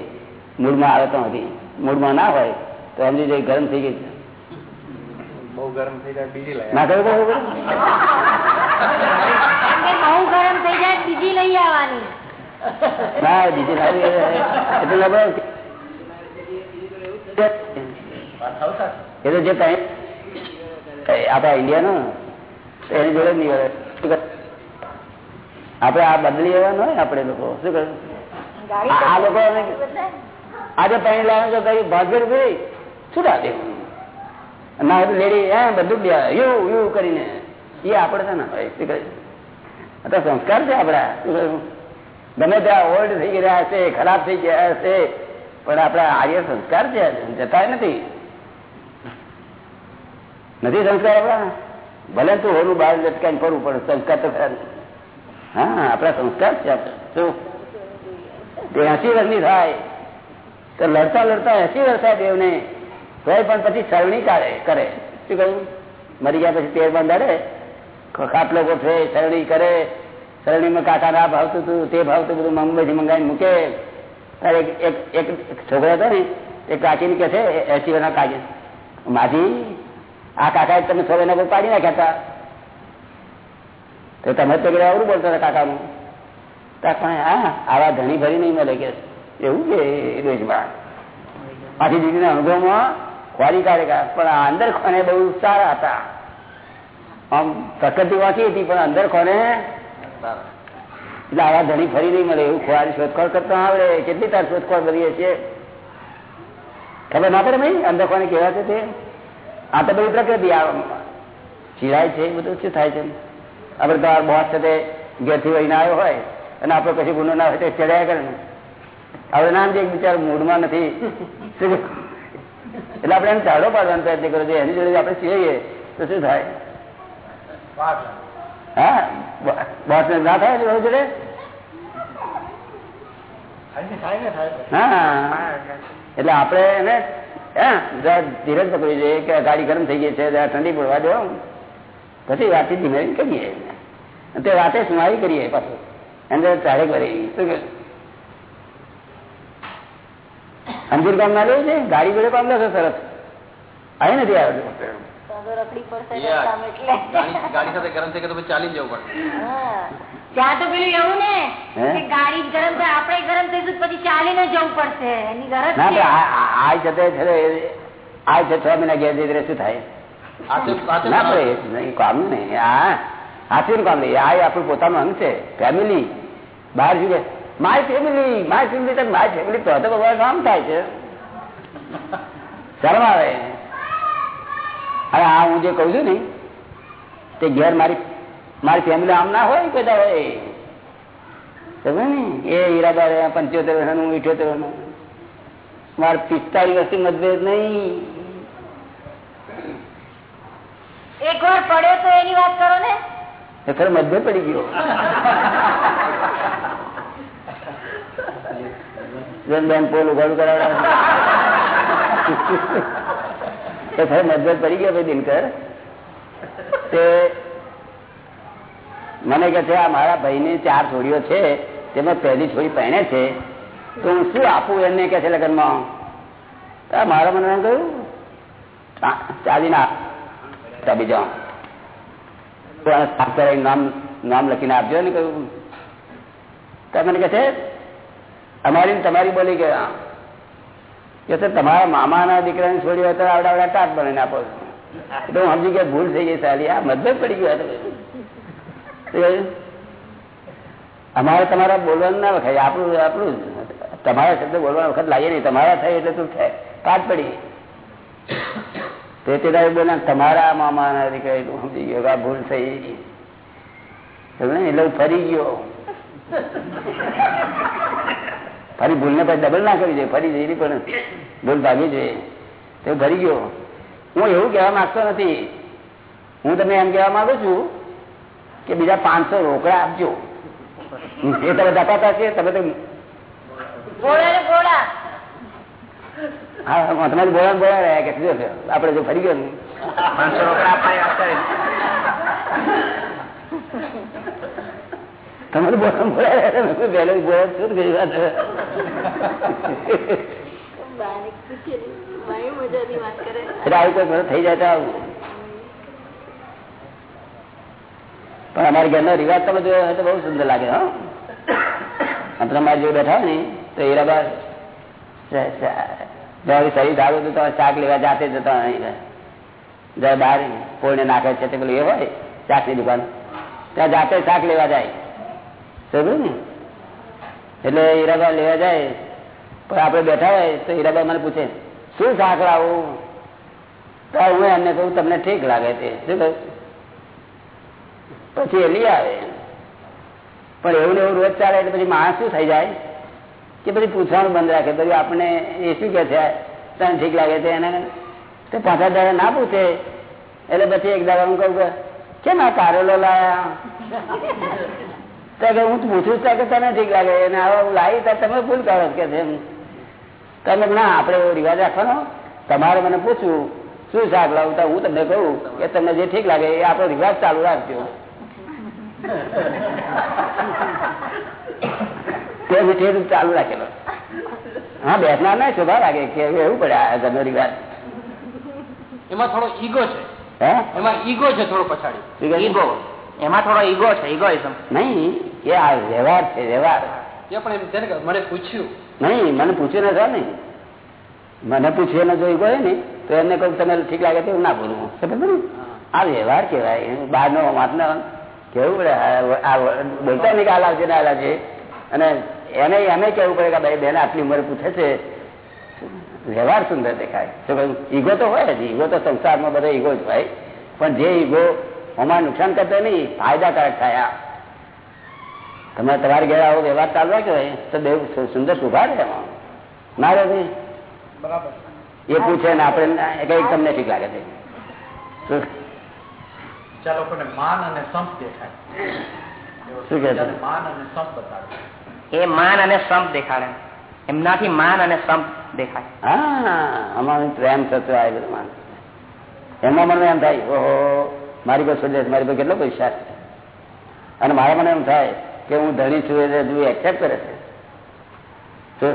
મૂળમાં આવે તો નથી. મૂળમાં ના હોય તો સમજી જાય ગરમ થઈ ગઈ. બહુ ગરમ થઈ જાય બીજી લાય ના ગરમ. થઈ જાય બીજી લઈ આવવાની. ના બીજી લાવી એટલે એ તો જે કઈ આપડા ઇન્ડિયા નો એની જોડે નહીં આપણે આ બદલી લેવાનું હોય આપણે લોકો શું કરું ગાડી આ લોકો આજે પાણી લાવે તો કઈ ભાગેડ ભાઈ શું દે ના લેડી હે બધું બે યુ યુ કરીને. એ આપડે છે ને ભાઈ શું તો સંસ્કાર છે આપડા શું કહ્યું? ગમે ત્યાં ઓલ્ડ થઈ ગયા હશે ખરાબ થઈ ગયા હશે પણ આપડા આર્ય સંસ્કાર છે જતા નથી. નથી સંસ્કાર આપડા ભલે તું હોનું બહાર લટકાઈને ફરવું પણ સંસ્કાર તો ખરા ને. હા આપડા સંસ્કાર છે આપણે. તે એસી વર્ષની થાય, તો લડતા લડતા એસી વર્ષ થાય દેવને. તોય પણ પછી સરણી કાઢે, કરે. શું કહ્યું મરી ગયા પછી તેર બંધાડે ખાટલો ગોઠવે સરણી કરે. સરણીમાં કાકા ના ભાવતું હતું તે ભાવતું બધું મુંબઈથી મંગાવીને મૂકે. ત્યારે એક છોકરો હતો ને, એ કાકીને કે છે, એસી વર્ષના કાકી માજી, આ કાકાએ તમે સો બહુ કોઈ પાડી નાખ્યા હતા. તો તમે તો કીધું આવડું બોલતા હતા કાકાનું. કાકા હા, આવા ધણી ભરી નહીં મળે કે. એવું કે દેશમાં. પાછી દીદીના અનુભવમાં ખોરી કાઢે પણ અંદર ખોને બહુ સારા હતા. આમ પ્રકૃતિ વાંચી હતી, પણ અંદર ખોને એટલે આવા ધણી ફરી નહીં મળે એવું ખોવારી શોધખોળ કરતા આવડે. કેટલી તાર શોધખોળ કરીએ છીએ? ખબર ના પડે ભાઈ, અંદર કોને કેવા છે આ તો બધી પ્રકૃતિ, આ ચિરાય છે બધું શું થાય છે? આપણે તો આ બોસ સાથે ઘેરથી વહીને આવ્યો હોય અને આપણો કશું ગુનો ના હોય તો ચડ્યા કરે ને. આપણે નામ જે બિચારો મૂડમાં નથી. એટલે આપણે એને ચાડો પાડવાનો પ્રયત્ન કરો છો એની જોડે આપણે છીએ તો શું થાય? હા બોસ ને ના થાય એની જોડે? હા. એટલે આપણે એને ધીરજ પકડવી જોઈએ કે ગાડી ગરમ થઈ ગઈ છે ઠંડી પડવા દો. પછી વાતચીત ધીમે કરીએ. તે વાતે સુનાવી કરીએ પાછું. અંદર ચારે કરી શું કે? અંજીર ગામ ના લેવું છે? ગાડી જોડે કામ લેશે સરસ. આવી નથી આવ્યો ગાડી સાથે ગરમ થઈ ગયા ચાલી જવું પડે. હા. ત્યાં તો પેલું એવું ને કે ગાડી ગરમ થાય આપણે ગરમ થઈશું પછી ચાલીને જવું પડશે. એની ગરજ આ- જતે આ છ મહિના ઘેર શું થાય? ના પડે નહીં નહીં. આ હાથીનું કામ નહીં. આ આપણું પોતાનું અંગ છે. ફેમિલી બહાર શું my family my family my family તો તો ભગવાન કામ થાય છે. શરમ આવે. અને આ હું જે કહું છું ને તે ઘેર મારી મારી ફેમિલી આમ ના હોય બધા હોય સમજે ને? એ હીરાબાર પંચોતેર વર્ષનું ઇઠ્યોતેર વર્ષનું. મારે પિસ્તાળીસ વર્ષથી મતભેદ નહીં. એક વાર પડ્યો તો એની વાત કરો ને. એ મધ્ય પડી ગયો. ભાઈ મને કે છે, આ મારા ભાઈની ચાર છોડીઓ છે. તેમાં પહેલી છોડી પહેણે છે. તો હું શું આપું? એમને કે છે લગ્નમાં. મારા મને કહ્યું? ચાલી ચાંદી ના બીજા. તો સાફ કરાવી નામ નામ લખીને આપજો ને કહ્યું. તો મને છે, અમારી તમારી બોલી કે કે તમારા મામાના દીકરાને છોડી હોય તો આવડા ટાટ બનાવીને આપો. એટલે હું સમજી ગયા, ભૂલ થઈ ગઈ સારી આ મતભેદ પડી ગયો. અમારે તમારા બોલવાનું ના વખાય, આપણું આપણું તમારા શબ્દ બોલવાનો વખત લાગે નહીં. તમારા થાય એટલે તું થાય. કાટ પડી તે તમારા મામાના દીકરા ગયો ભૂલ થઈ એટલે હું ફરી ગયો. ફરી ભૂલને પછી ડબલ ના કરવી જોઈએ ફરી જઈ પણ ભૂલ ભાગી જોઈએ તે ભરી ગયો. હું એવું કહેવા માંગતો નથી. હું તમને એમ કહેવા માંગુ છું કે બીજા પાંચસો રોકડા આપજો. એ તમે દપાતા તમે તો હા બોલા બોલા રહ્યા કે જો આપડે જો ફરી ગયો ને બોલા બોલા બોલા શું ગઈ વાત આવું કોઈ મને થઈ જાય આવું. પણ અમારા ઘરનો રિવાજ તમે જોયો તો બહુ સુંદર લાગે હા. તમારા જોડે બેઠા હોય ને તો એરાબા શરીર સારું તો તમે શાક લેવા જાતે જતા જયારે બહાર કોઈને નાખે છે તે પેલું એ હોય, શાકની દુકાન. ત્યાં જાતે શાક લેવા જાય. સમજ્યું ને? એટલે હીરાબા લેવા જાય. પણ આપણે બેઠા હોય તો હીરાબા મને પૂછે, શું શાક લાવું? તો હું એમને કહું, તમને ઠીક લાગે તે. શું કહું? પછી એ લઈ આવે. પણ એવું ને એવું રોજ ચાલે એટલે પછી માણસ શું થઈ જાય? કે પછી પૂછવાનું બંધ રાખે. પછી આપણે એ શું કે છે? તને ઠીક લાગે છે? એને તે પાછા દાડા ના પૂછે. એટલે પછી એક દાડા હું કહું કે, કેમ આ કારેલો લાયા? હું પૂછું છું કે તને ઠીક લાગે? અને આવા લાવી તો તમે ભૂલ કરો કે છે તમે ના, આપણે રિવાજ રાખવાનો. તમારે મને પૂછવું, શું શાક લાવું તો હું તમને કહું કે તમને જે ઠીક લાગે એ આપણો રિવાજ ચાલુ રાખજો. તે મીઠે ચાલુ રાખેલો. હા બેસનાર ના શોભા લાગે કે એવું પડે આ ઘરનો રિવાજ એમાં થોડો ઈગો છે. હે? એમાં ઈગો છે થોડો પછાડી. ઈગો એમાં થોડો ઈગો છે ઇગોઇઝમ નહીં એ આ વ્યવહાર છે વ્યવહાર. એ પણ એમ છે ને મને પૂછ્યું. નહીં મને પૂછ્યું ન થાય નહીં. મને પૂછ્યું જો ઈગો હોય ને તો એમને કહું તમે ઠીક લાગે તો એવું ના બોલવું સમજ ને આ વ્યવહાર કહેવાય. બહારનો વાતનો કેવું પડે? આ- બોલતા નહીં કે આ લાવશે ને આ લાવશે અને એને એને કેવું પડે કે ભાઈ બેન આટલી ઉંમરે પૂછે છે? વ્યવહાર સુંદર દેખાય. તો કહ્યું? ઈગો તો હોય જ. ઈગો તો સંસારમાં બધો ઈગો જ હોય. પણ જે ઈગો અમારે નુકસાન કરતો નહીં ફાયદાકારક થાય આ. તમે તમારે ઘેર આવો વ્યવહાર ચાલુ રાખ્યો હોય તો બહુ સુંદર શુભા રહે એમાં. ના રહે બરાબર. એ પૂછે ને આપણે કઈ તમને ઠીક લાગે છે. શું? માન અને સંપ દેખાય. શું કે છે? માન અને સંપ બતાવે. એ માન અને સંપ દેખાડે. એમનાથી માન અને સંપ દેખાય. હા અમારું પ્રેમ થતો આવે માન. એમાં મને એમ થાય ઓહો મારી પાસે મારી પાસે કેટલો પૈસા છે? અને મારા મને એમ થાય કે હું ધણી છું એટલે તું એક્સેપ્ટ કરે છે. તો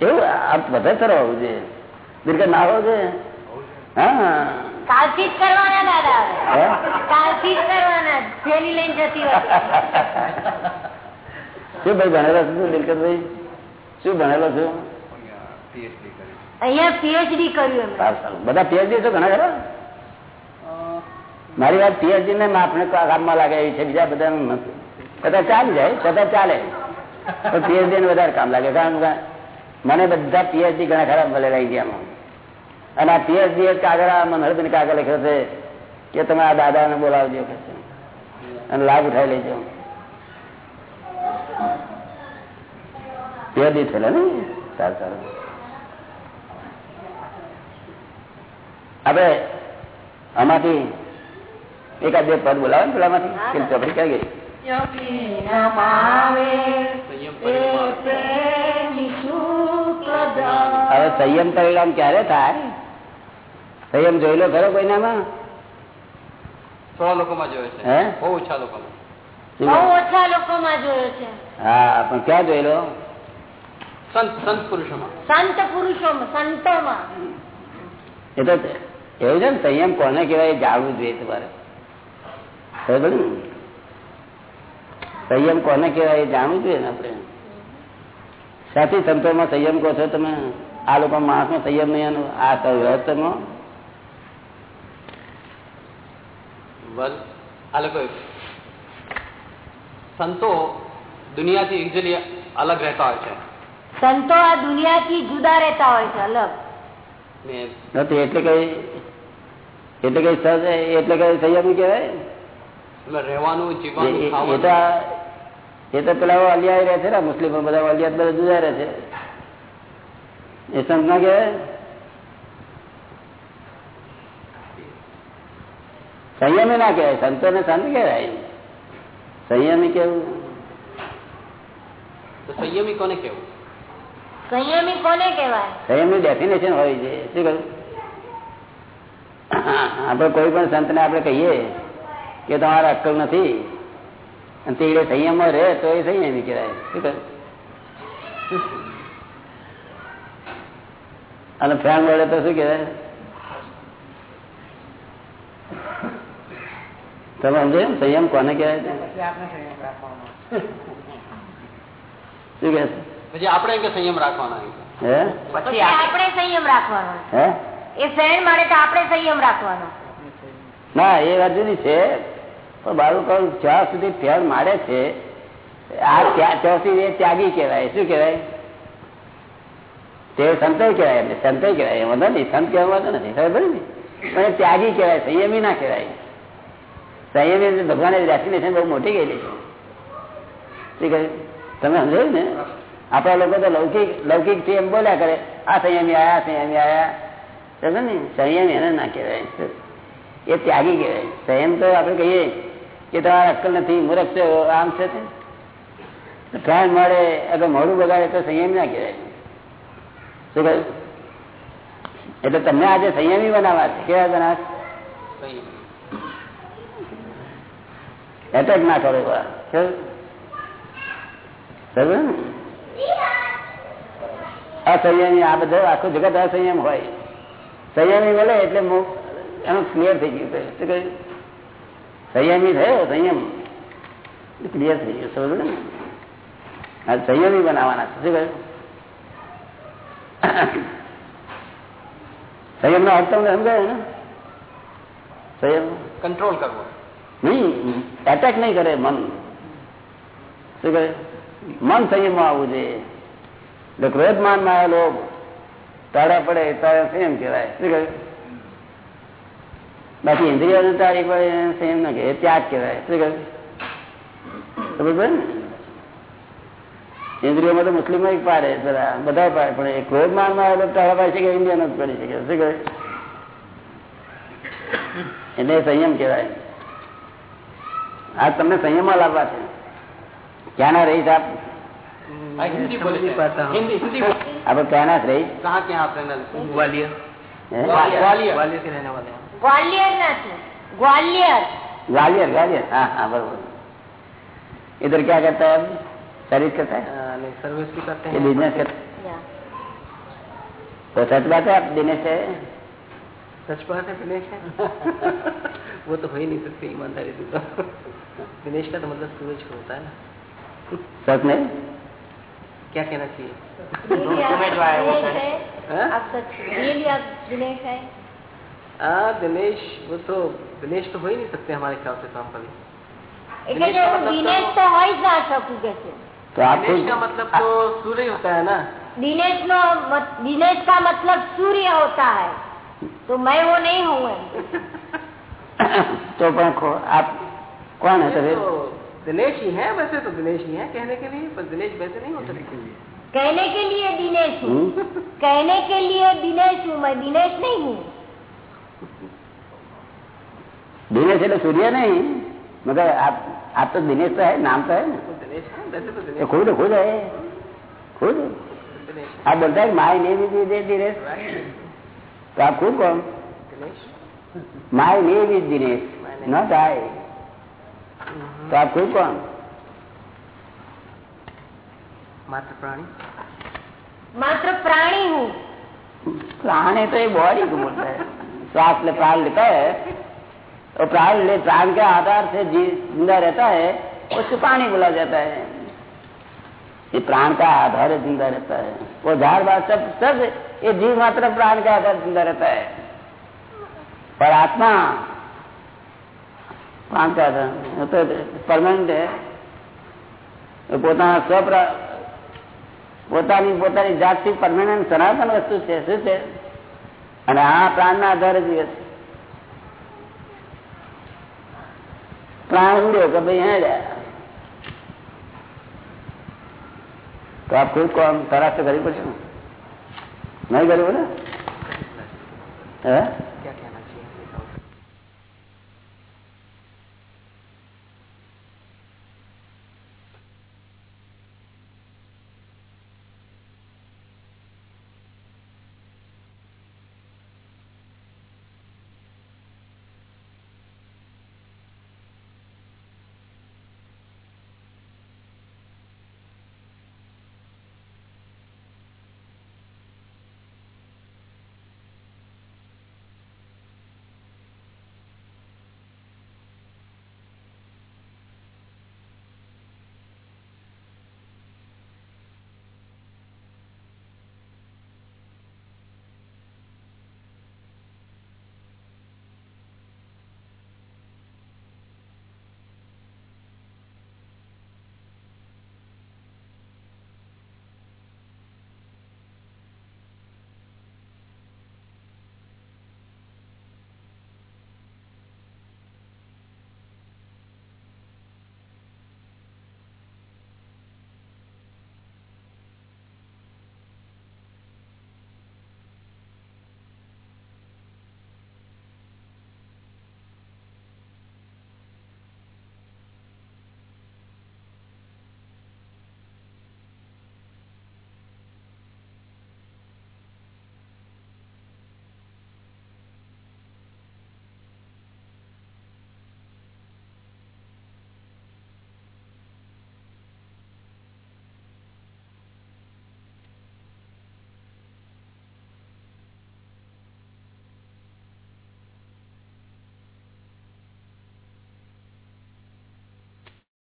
એવું આ વધારે તરફ હોવું જોઈએ દીર્ઘ ના હોવું જોઈએ હા. કાલથી કરવાના દાદા કાલથી કરવાના થેલી લઈને જતી વખતે શું ભાઈ ભણેલો છું તું દિલકતભાઈ? શું ભણેલો છું? અહીંયા પીએચડી કર્યું બધા પીએચડી તો ઘણા ખરા? મારી વાત પીએચડી ને આપણે કામમાં લાગે એવી છે બીજા બધા નથી. બધા ચાલી જાય બધા ચાલે. પણ પીએચડી ને વધારે કામ લાગે. કારણ કે મને બધા પીએચડી ઘણા ખરાબ મળેલા ઇન્ડિયામાં. અને આ પીએચડી એક કાગળ મનહરબેન કાગળ લખ્યો છે કે તમે આ દાદાને બોલાવજો. કે અને લાભ ઉઠાવી લેજો. પીએચડી થયેલા ને સારું સારું. આપણે આમાંથી એકાદ બે પદ બોલાવે ને પેલામાંથી. કેમ ચોપડી ક્યાં ગઈ? હવે સંયમ પરિણામ ક્યારે થાય? સંયમ જોઈ લો ખરો કોઈનામાં થોડા લોકોમાં જોયો છે. હે? બહુ ઓછા લોકોમાં. બહુ ઓછા લોકોમાં જોયો છે. હા પણ ક્યાં જોઈ લો સંત સંત પુરુષોમાં. સંત પુરુષોમાં સંતોમાં. એ તો એવું છે ને સંયમ કોને કહેવાય જાણવું જોઈએ તમારે. સંયમ કોને કહેવાય એ જાણવું જોઈએ ને આપણે? સાથી સંતોમાં સંયમ કહો છો તમે? આ લોકો માણસનો સંયમ નહીં આ વ્યવસ્થામાં. આ લોકો સંતો દુનિયાથી યુઝલી અલગ રહેતા હોય છે. સંતો આ દુનિયાથી જુદા રહેતા હોય છે અલગ. નથી એટલે કઈ એટલે કઈ સહજ એટલે કઈ સંયમ કહેવાય? રહેવાનું જીવવાનું એ- એ તો પેલા અલિયા રહે છે ને મુસ્લિમો બધા અલિયાત બધા જુદા રહે છે. એ સંત ના કહેવાય? સંયમી ના કહેવાય સંતો ને સંત કહેવાય. સંયમી કેવું? તો સંયમી કોને કેવું સંયમી કોને કહેવાય? સંયમની ડેફિનેશન હોય છે. શું કહ્યું? આપણે કોઈ પણ સંતને આપણે કહીએ કે તમારે અક્કલ નથી અને તે એ સંયમમાં રહે તો એ સંયમી કહેવાય. શું કહ્યું? અને ફેન વડે તો શું કહેવાય? તમે સમજો એમ? સંયમ કોને કહેવાય? છે શું કહેવાય છે? પછી આપણે કે સંયમ રાખવાનો હે? પછી આપણે સંયમ રાખવાનો. હે? એ સહેણ મળે તો આપણે સંયમ રાખવાનો. ના એ વાત છે. પણ બાળું કહું જ્યાં સુધી ફેર મારે છે આ ત્યાં એ ત્યાગી કહેવાય. શું કહેવાય? તે સંતો કહેવાય એટલે સંતો કહેવાય. એમાં નથી સંત કહેવા વાંધો નથી. ખબર ને? પણ ત્યાગી કહેવાય. સંયમી ના કહેવાય. સંયમી ભગવાને ડેસ્ટિનેશન બહુ મોટી ગયેલી છે. તમે સમજાયું ને? આપણા લોકો તો લૌકિક લૌકિકથી એમ બોલ્યા કરે, આ સંયમી આયા સંયમી આયા. ને, સંયમ એને ના કહેવાય. એ ત્યાગી કહેવાય. સંયમ તો આપણે કહીએ કે તમારે અક્કલ નથી, મૂર્ખ છે, આમ છે તે. ટ્રાયલ મળે, અગર મોડું બગાડે તો સંયમ ના કહેવાય. શું કહ્યું? એટલે તમને આજે સંયમી બનાવવા છે કેવા બનાવ. એટેક ના કરો? સમજ્યો ને? અસંયમી આ બધું આખું જગત અસંયમ હોય. સંયમી મળે એટલે મુ- એનું ક્લિયર થઈ ગયું કહ્યું. શું કહ્યું? સંયમી થયો સંયમ. ક્લિયર થઈ ગયું સમજ ને? આ સંયમી બનાવવાના છે. શું કહ્યું? સંયમ નો અર્થ તમને સમજાય ને? સંયમ? કંટ્રોલ કરવો. નહીં એટેક નહીં કરે મન. શું કરે મન સંયમમાં આવવું જોઈએ. ક્રોધમાનમાં આવેલો તાળા પડે તારે સંયમ કહેવાય. શું કહ્યું? બાકી ઇન્દ્રિયો તારી પડે સંયમ ના કહેવાય. ત્યાગ કહેવાય. શું કહ્યું? પડે ને? તો મુસ્લિમો એક પાડે બધા બધા પાડે. પણ એ ક્રોધમાનમાં આવેલો તાળા પાડી શકે ઇન્ડિયન જ પડી શકે? શું કહ્યું? એટલે સંયમ કહેવાય. આ તમને સંયમમાં લાવવા છે. ક્યાંના રહીશ આપ આ હિન્દી બોલે છે. હિન્દી હિન્દી બોલે. આપણે ક્યાંના જ રહીશ कहाँ के आप रहने ગ્વાલિયર હે? ग्वालियर ग्वालियर के रहने वाले हैं ગ્વાલિયર નથી ગ્વાલિયર ग्वालियर ग्वालियर हाँ हाँ बरबर इधर क्या करता है अब सर्विस करता है अ, नहीं सर्विस भी करते ये हैं बिजनेस करता है तो सच बात है आप दिनेश है सच बात है दिनेश है वो तो हो ही नहीं सकती ईमानदारी से तो दिनेश का तो मतलब सूरज को होता है ना सच नहीं? क्या कहना चाहिए? दिनेश वो तो दिनेश तो हो ही नहीं सकते हमारे ख्याल से काम कभी। तो, मतलब तो-, तो, तो आपको का मतलब तो सूर्य होता है ना। दिनेश नो दिनेश का मतलब सूर्य होता है। तो मैं वो नहीं हूँ। तो आप कौन है सर दिनेश ही है वैसे तो दिनेश ही है कहने के लिए पर दिनेश वैसे नहीं होते। हो सकते कहने के लिए दिनेश हूँ। हम्म? कहने के लिए दिनेश हूँ मैं दिनेश नहीं हूँ। दिनेश દિનેશ એટલે સૂર્ય નહીં आप આપ તો દિનેશ તો હે નામ તો હે ને. ખુદ खुद है खुद आप बोलते हैं माई नहीं भी दे दिनेश तो आप खुद कौन माई नहीं भी दिनेश नॉट आई तो आप खुद कौन? मात्र प्राणी। मात्र प्राणी हूँ। प्राण तो ये बॉडी को बोलता है। श्वास ले प्राण लेता है और प्राण ले प्राण के आधार से जी ज़िंदा रहता है उसको प्राणी बोला जाता है। ये प्राण का आधार ज़िंदा रहता है। वो झाड़ बात सब सब ये जीव मात्र प्राण का आधार ज़िंदा रहता है। पर आत्मा પાંચ આધાર તો પરમાનન્ટ પોતાના સ્વ પોતાની પોતાની જાતથી પરમાનન્ટ સનાતન વસ્તુ છે. શું છે? અને આ પ્રાણના આધારે જીવે છે. પ્રાણ ઉડ્યો કે ભાઈ હેડ્યા તો આપ ખુદ કોમ તરાશ કરી પડશે નહીં કર્યું ને હે?